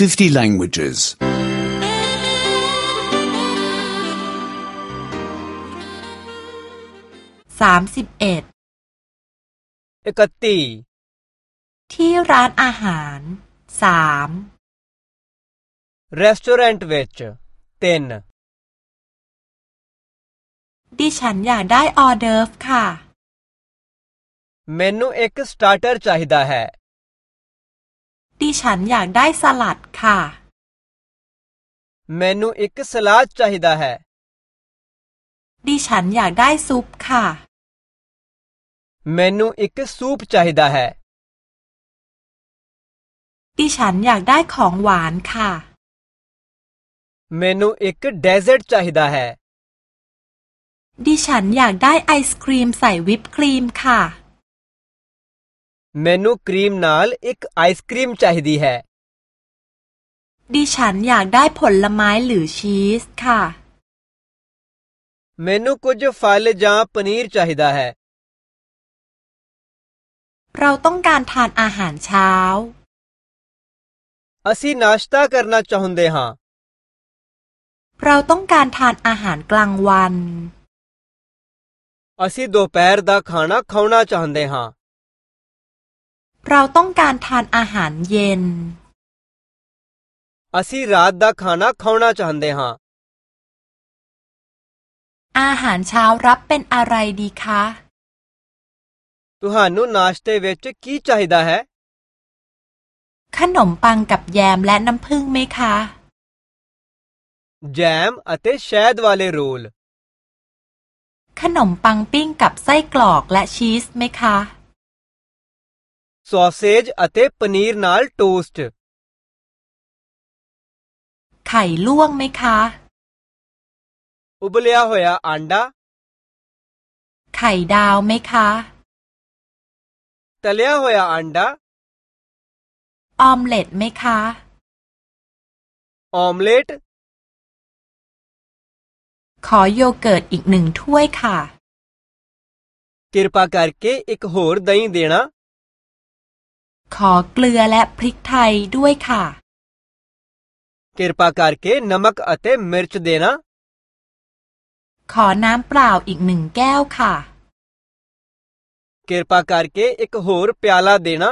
50 languages. 31 ਇਕੱਤੀ ที่ร้านอาหารสาม ਰੈਸਟੋਰੈਂਟ ਵਿੱਚ ਤਿੰਨดิฉันอยากได้ออเดิร์ฟค่ะ ਮੈਨੂੰ ਇੱਕ ਸਟਾਰਟਰ ਚਾਹੀਦਾ ਹੈ ดิฉันอยากได้สลัดค่ะ मैनू एक सलाद चाहिदा है ดิฉันอยากได้ซุปค่ะ मैनू एक सूप चाहिदा है ดิฉันอยากได้ของหวานค่ะเมนูอีกเ एक डेजर्ट चाहिदा है ดิฉันอยากได้ไอศครีมใส่วิปครีมค่ะ ਮੈਨੂੰ ਕਰੀਮ ਨਾਲ ਇੱਕ ਆਈਸਕ੍ਰੀਮ ਚਾਹੀਦੀ ਹੈ ดิฉันอยากได้ผลไม้หรือชีสค่ะ ਮੈਨੂੰ ਕੁਝ ਫਲ ਜਾਂ ਪਨੀਰ ਚਾਹੀਦਾ ਹੈ เราต้องการทานอาหารเช้า ਅਸੀਂ ਨਾਸ਼ਤਾ ਕਰਨਾ ਚਾਹੁੰਦੇ ਹਾਂ เราต้องการทานอาหารกลางวัน ਅਸੀਂ ਦੁਪਹਿਰ ਦਾ ਖਾਣਾ ਖਾਣਾ ਚਾਹੁੰਦੇ ਹਾਂ เราต้องการทานอาหารเย็น ਅਸੀਂ ਰਾਤ ਦਾ ਖਾਣਾ ਖਾਣਾ ਚਾਹੁੰਦੇ ਹਾਂ อาหารเช้ารับเป็นอะไรดีคะ ਤੁਹਾਨੂੰ ਨਾਸ਼ਤੇ ਵਿੱਚ ਕੀ ਚਾਹੀਦਾ ਹੈ ขนมปังกับแยมและน้ำผึ้งไหมคะ ਜੈਮ ਅਤੇ ਸ਼ਹਿਦ ਵਾਲੇ ਰੋਲ ขนมปังปิ้งกับไส้กรอกและชีสไหมคะ ਸੌਸੇਜ ਅਤੇ ਪਨੀਰ ਨਾਲ ਟੋਸਟ ไข่ลวกไหมคะ ਉਬਲਿਆ ਹੋਇਆ ਆਂਡਾ ไข่ดาวไหมคะ ਤਲਿਆ ਹੋਇਆ ਆਂਡਾ ออมเล็ตไหมคะ ਆਮਲੇਟ ขอโยเกิร์ตอีกหนึ่งถ้วยค่ะ ਕਿਰਪਾ ਕਰਕੇ ਇੱਕ ਹੋਰ ਦਹੀਂ ਦੇਣਾ ขอเกลือและพริกไทยด้วยค่ะคิรปากา कृपा करके नमक अते मिर्च देना ขอน้ำเปล่าอีกหนึ่งแก้วค่ะคิรปา कृपा करके एक होर प्याला देना